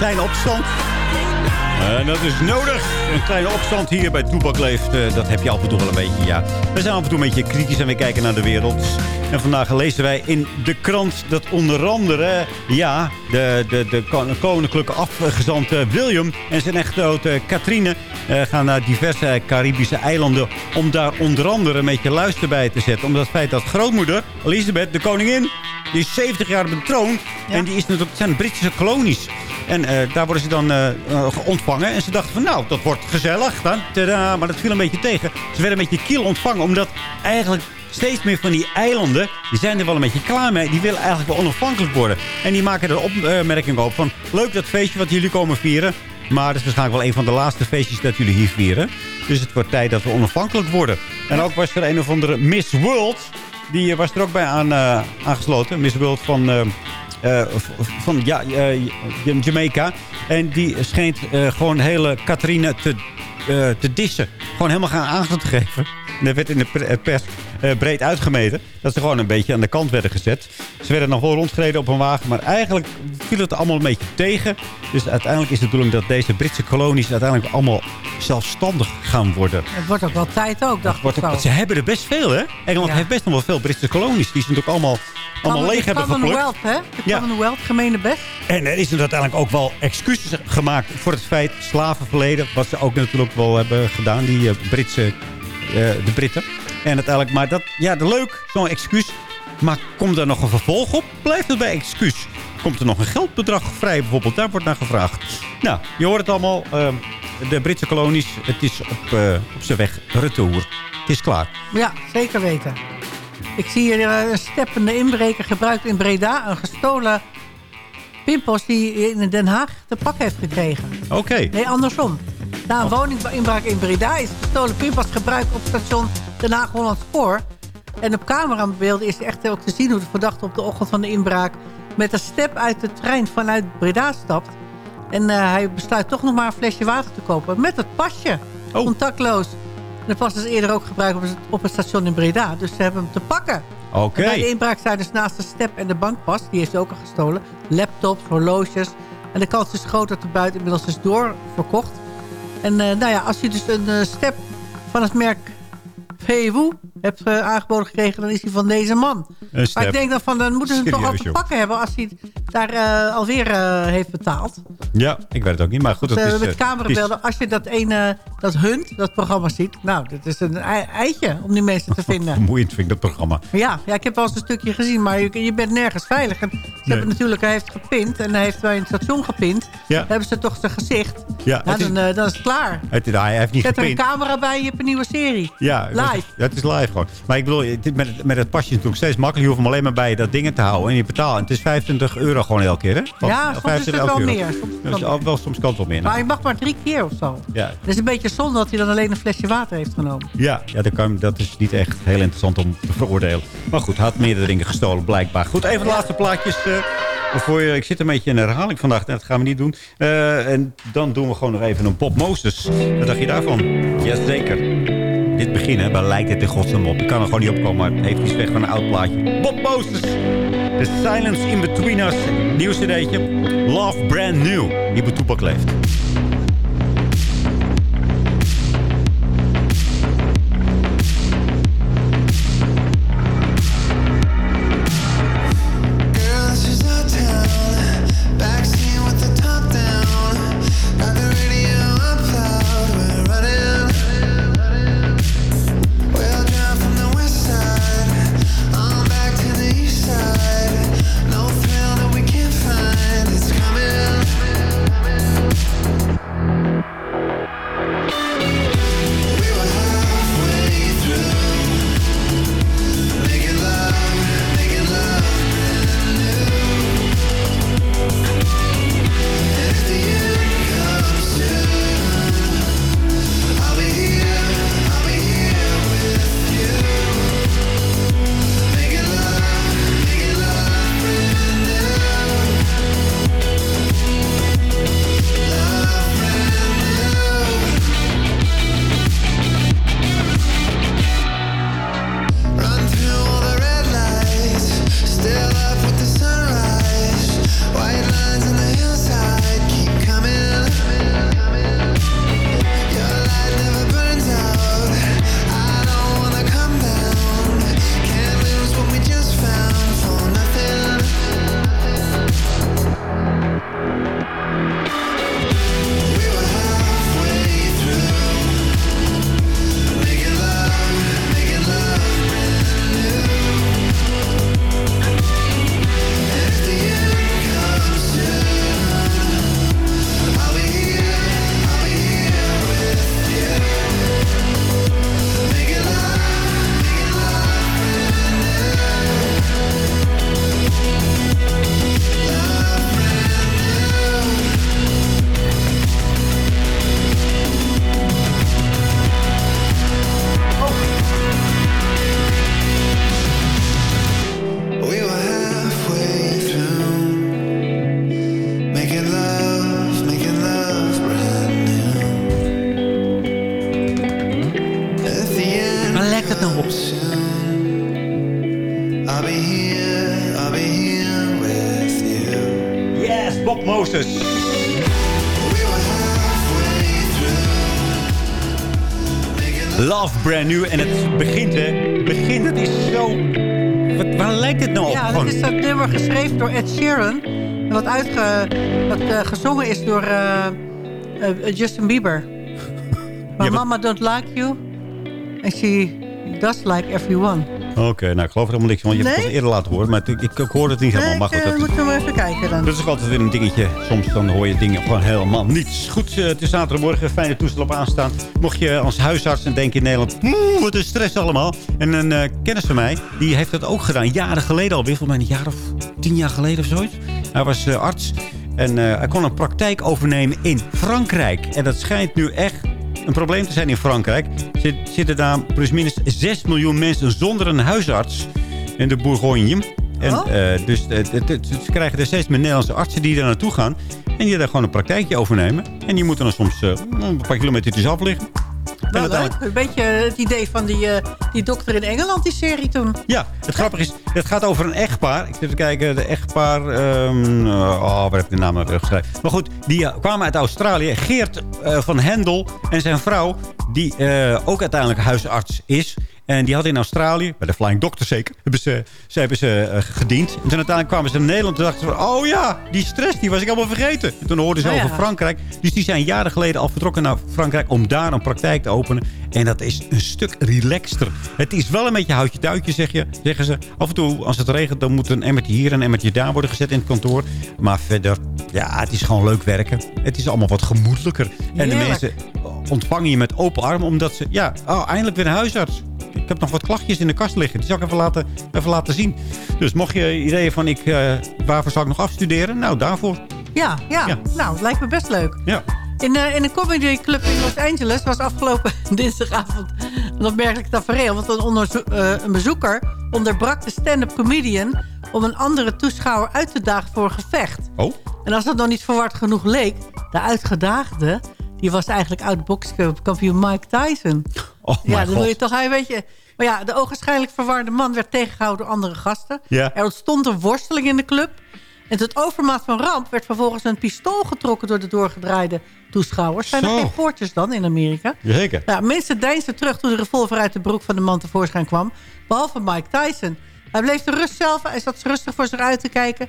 Kleine opstand. En dat is nodig. Een kleine opstand hier bij Toepak Leeft. eh, dat heb je af en toe wel een beetje, ja. We zijn af en toe een beetje kritisch en we kijken naar de wereld. En vandaag lezen wij in de krant dat onder andere... ja, de, de, de kon- koninklijke afgezant William en zijn echtgenote Katrine... eh, gaan naar diverse Caribische eilanden... om daar onder andere een beetje luister bij te zetten. Omdat het feit dat grootmoeder, Elisabeth, de koningin... die is 70 jaar op de troon. En die is zijn Britse kolonies. En eh, daar worden ze dan eh, eh, ontvangen. En ze dachten van, nou, dat wordt gezellig. Dan. Maar dat viel een beetje tegen. Ze werden een beetje kiel ontvangen. Omdat eigenlijk steeds meer van die eilanden... die zijn er wel een beetje klaar mee. Die willen eigenlijk wel onafhankelijk worden. En die maken er opmerking op van... leuk dat feestje wat jullie komen vieren... maar het is waarschijnlijk wel een van de laatste feestjes dat jullie hier vieren. Dus het wordt tijd dat we onafhankelijk worden. En ook was er een of andere Miss World... die was er ook bij aan, aangesloten. Miss World van... eh, van ja, eh, Jamaica. En die schijnt eh, gewoon hele Catharina te, te dissen. Gewoon helemaal gaan aandacht te geven. En dat werd in de pers breed uitgemeten. Dat ze gewoon een beetje aan de kant werden gezet. Ze werden nog wel rondgereden op een wagen. Maar eigenlijk viel het allemaal een beetje tegen. Dus uiteindelijk is de bedoeling dat deze Britse kolonies... uiteindelijk allemaal zelfstandig gaan worden. Het wordt ook wel tijd ook, dacht ik ze hebben er best veel, hè? Engeland Ja. heeft best nog wel veel Britse kolonies. Die ze natuurlijk allemaal, allemaal leeg hebben Commonwealth, geplukt. hè? De Commonwealth, gemene best. En er is er uiteindelijk ook wel excuses gemaakt voor het feit slavenverleden. Wat ze ook natuurlijk wel hebben gedaan, die eh, Britse, eh, de Britten. En uiteindelijk, maar dat, ja, de leuk, zo'n excuus. Maar komt er nog een vervolg op? Blijft het bij excuus? Komt er nog een geldbedrag vrij bijvoorbeeld? Daar wordt naar gevraagd. Nou, je hoort het allemaal. eh, de Britse kolonies, het is op, eh, op zijn weg retour. Het is klaar. Ja, zeker weten. Ik zie hier eh, een steppende inbreker gebruikt in Breda. Een gestolen pinpost die in Den Haag te pak heeft gekregen. Oké. Nee, andersom. Na een woninginbraak in Breda is gestolen pinpost gebruikt op station Den Haag-Hollandspoor. En op camerabeelden is echt ook te zien hoe de verdachte op de ochtend van de inbraak... met een step uit de trein vanuit Breda stapt. En eh, hij besluit toch nog maar een flesje water te kopen met het pasje. Contactloos. En dat was dus eerder ook gebruikt op het, op het station in Breda. Dus ze hebben hem te pakken. Oké. En bij de inbraak zijn dus naast de step en de bankpas... die heeft hij ook al gestolen. Laptops, horloges. En de kans is groot dat de buit inmiddels is doorverkocht. En eh, nou ja, als je dus een eh, step van het merk Veewoe hebt eh, aangeboden gekregen... dan is hij van deze man. Maar ik denk dan van, dan moeten ze hem toch al te pakken hebben... als hij daar eh, alweer eh, heeft betaald. Ja, ik weet het ook niet. Maar goed, dat is... met camerabeelden, als je dat ene, dat Hunt, dat programma ziet... nou, dat is een ei- eitje om die mensen te vinden. Vermoeiend vind ik dat programma. Ja, ja, ik heb wel eens een stukje gezien, maar je, je bent nergens veilig. En ze hebben natuurlijk, hij heeft gepint en hij heeft bij een station gepint. Ja. Hebben ze toch zijn gezicht. Ja, is- dan, dan is het klaar. Het, hij heeft niet Zet er een camera bij, je hebt een nieuwe serie. Ja, Live. Het, ja, het is live gewoon. Maar ik bedoel, met, het- met het pasje is natuurlijk steeds makkelijk. Je hoeft hem alleen maar bij dat dingen te houden. En je betaalt. En het is 25 euro gewoon elke keer, hè? Ja, Of soms is het 25 wel euro. meer, soms Dus wel al- wel, soms kan het wel meer. Maar Nou, je mag maar drie keer of zo. ja, Het is een beetje zonde dat hij dan alleen een flesje water heeft genomen. ja, ja dat, kan, dat is niet echt heel interessant om te veroordelen. Maar goed, hij had meerdere dingen gestolen, blijkbaar. Goed, even de laatste plaatjes. eh, voor je, ik zit een beetje in herhaling vandaag. Dat gaan we niet doen. Eh, en dan doen we gewoon nog even een Bob Moses. Wat dacht je daarvan? Jazeker. Dit begin, hè, lijkt het in godsnaam op? Ik kan er gewoon niet opkomen, maar heeft iets weg van een oud plaatje. Bob Moses. The Silence in Between Us. Nieuw cd'tje. Love Brand New. Die bij Toepak leeft. New. En het begint, hè. Het begint, het is zo... Wat, waar lijkt het nou op? Ja, dat is dat nummer geschreven door Ed Sheeran. En wat, uitge, wat eh, gezongen is door eh, eh, Justin Bieber. My mama don't like you. And she does like everyone. Oké, nou ik geloof er helemaal niks van. Je hebt het Nee? eerder laten horen, maar ik, ik, ik hoorde het niet helemaal. Maar goed, ik, eh, dat, moet er maar even kijken dan. dat is ook altijd weer een dingetje. Soms dan hoor je dingen gewoon helemaal niets. Goed, eh, het is zaterdagmorgen. Fijne toestel op aanstaan. Mocht je als huisarts en denk je in Nederland... "Oeh, wat een stress allemaal. En een eh, kennis van mij, die heeft dat ook gedaan. Jaren geleden alweer. Volgens mij een jaar of tien jaar geleden of zoiets. Hij was arts. En hij kon een praktijk overnemen in Frankrijk. En dat schijnt nu echt een probleem te zijn in Frankrijk. Zit, zitten daar plusminus 6 miljoen mensen zonder een huisarts in de Bourgogne. En, Oh. eh, dus ze krijgen er steeds meer Nederlandse artsen die daar naartoe gaan. En die daar gewoon een praktijkje overnemen. En die moeten dan soms eh, een paar kilometertjes af liggen. Wel leuk. Een beetje het idee van die, eh, die dokter in Engeland, die serie toen. Ja, het grappige is, het gaat over een echtpaar. Ik zit te kijken, de echtpaar... ehm, oh, waar heb ik de naam nou geschreven? Maar goed, die eh, kwamen uit Australië. Geert van Hendel en zijn vrouw, die ook uiteindelijk huisarts is... En die hadden in Australië, bij de Flying Doctor zeker, hebben ze, ze hebben ze eh, gediend. En toen uiteindelijk kwamen ze naar Nederland en dachten ze van... oh ja, die stress, die was ik allemaal vergeten. En toen hoorden ze Oh ja. over Frankrijk. Dus die zijn jaren geleden al vertrokken naar Frankrijk... om daar een praktijk te openen. En dat is een stuk relaxter. Het is wel een beetje houtje touwtje, zeg je, zeggen ze. Af en toe, als het regent, dan moet een emmertje hier en een emmertje daar worden gezet in het kantoor. Maar verder, ja, het is gewoon leuk werken. Het is allemaal wat gemoedelijker. En de mensen ontvangen je met open armen, omdat ze... Ja, oh, eindelijk weer een huisarts. Ik heb nog wat klachtjes in de kast liggen. Die zal ik even laten, even laten zien. Dus mocht je ideeën van, ik, eh, waarvoor zou ik nog afstuderen? Nou, daarvoor. Ja, ja. Ja. Nou, het lijkt me best leuk. Ja. In, eh, in een comedy club in Los Angeles was afgelopen dinsdagavond een opmerkelijk tafereel. Want een, eh, een bezoeker onderbrak de stand-up comedian... om een andere toeschouwer uit te dagen voor een gevecht. Oh? En als dat nog niet verward genoeg leek... de uitgedaagde, die was eigenlijk oud-bokskampioen Mike Tyson. Oh, ja, dan wil je toch een beetje... Maar ja, de ogenschijnlijk verwarde man werd tegengehouden door andere gasten. Ja. Er ontstond een worsteling in de club. En tot overmaat van ramp werd vervolgens een pistool getrokken... door de doorgedraaide toeschouwers. Zijn er geen poortjes dan in Amerika? Jazeker. Ja, mensen deinsden terug toen de revolver uit de broek van de man tevoorschijn kwam. Behalve Mike Tyson. Hij bleef de rust zelf. Hij zat rustig voor zich uit te kijken.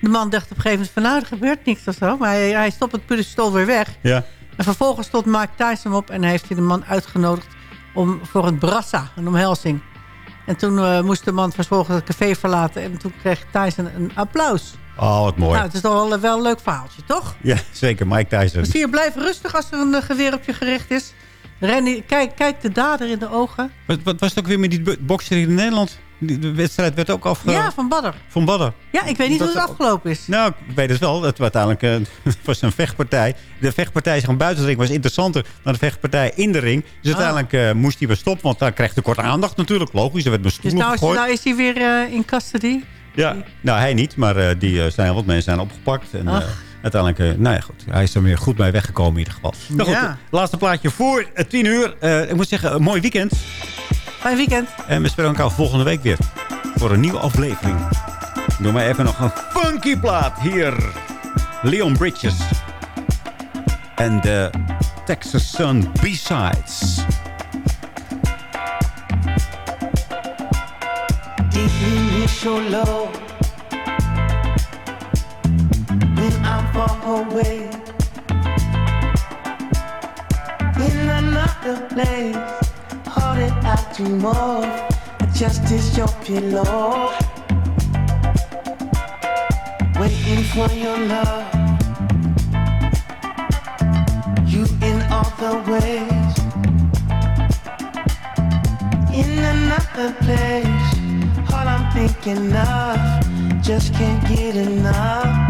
De man dacht op een gegeven moment van... nou, er gebeurt niks of zo. Maar hij, hij stopt het pistool weer weg. Ja. En vervolgens stond Mike Tyson op... en heeft hij de man uitgenodigd om, voor een brassa, een omhelzing. En toen eh, moest de man vervolgens het café verlaten... en toen kreeg Tyson een applaus. Oh, wat mooi. Nou, het is toch wel, wel een leuk verhaaltje, toch? Ja, zeker. Mike Tyson. Dus hier, blijf rustig als er een eh, geweer op je gericht is. Niet- kijk, kijk de dader in de ogen. Wat, wat was het ook weer met die bo- bokser in Nederland? De wedstrijd werd ook afge... Ja, van Badder. Van Badder. Ja, ik weet niet Dat hoe het afgelopen is. Nou, ik weet het wel. Het was uiteindelijk eh, was een vechtpartij. De vechtpartij aan buiten de ring was interessanter dan de vechtpartij in de ring. Dus Ah. uiteindelijk eh, moest hij weer stoppen. Want daar kreeg hij kort aandacht natuurlijk. Logisch, er werd mijn stoel Dus nou is, nou is hij weer eh, in custody. Ja, nou hij niet. Maar die zijn wat mensen zijn opgepakt. En, uiteindelijk, nou ja goed. Hij is er weer goed bij weggekomen in ieder geval. Nou goed, Ja. laatste plaatje voor eh, 10 uur. Ik moet zeggen, een mooi weekend. Fijn weekend. En we spreken elkaar volgende week weer. Voor een nieuwe aflevering. Doe maar even nog een funky plaat hier. Leon Bridges. En de Texas Sun B-Sides. Deep initial low When I'm far away In another place Holding out to more. Just as your pillow. Waiting for your love. You in all the ways. In another place. All I'm thinking of, just can't get enough.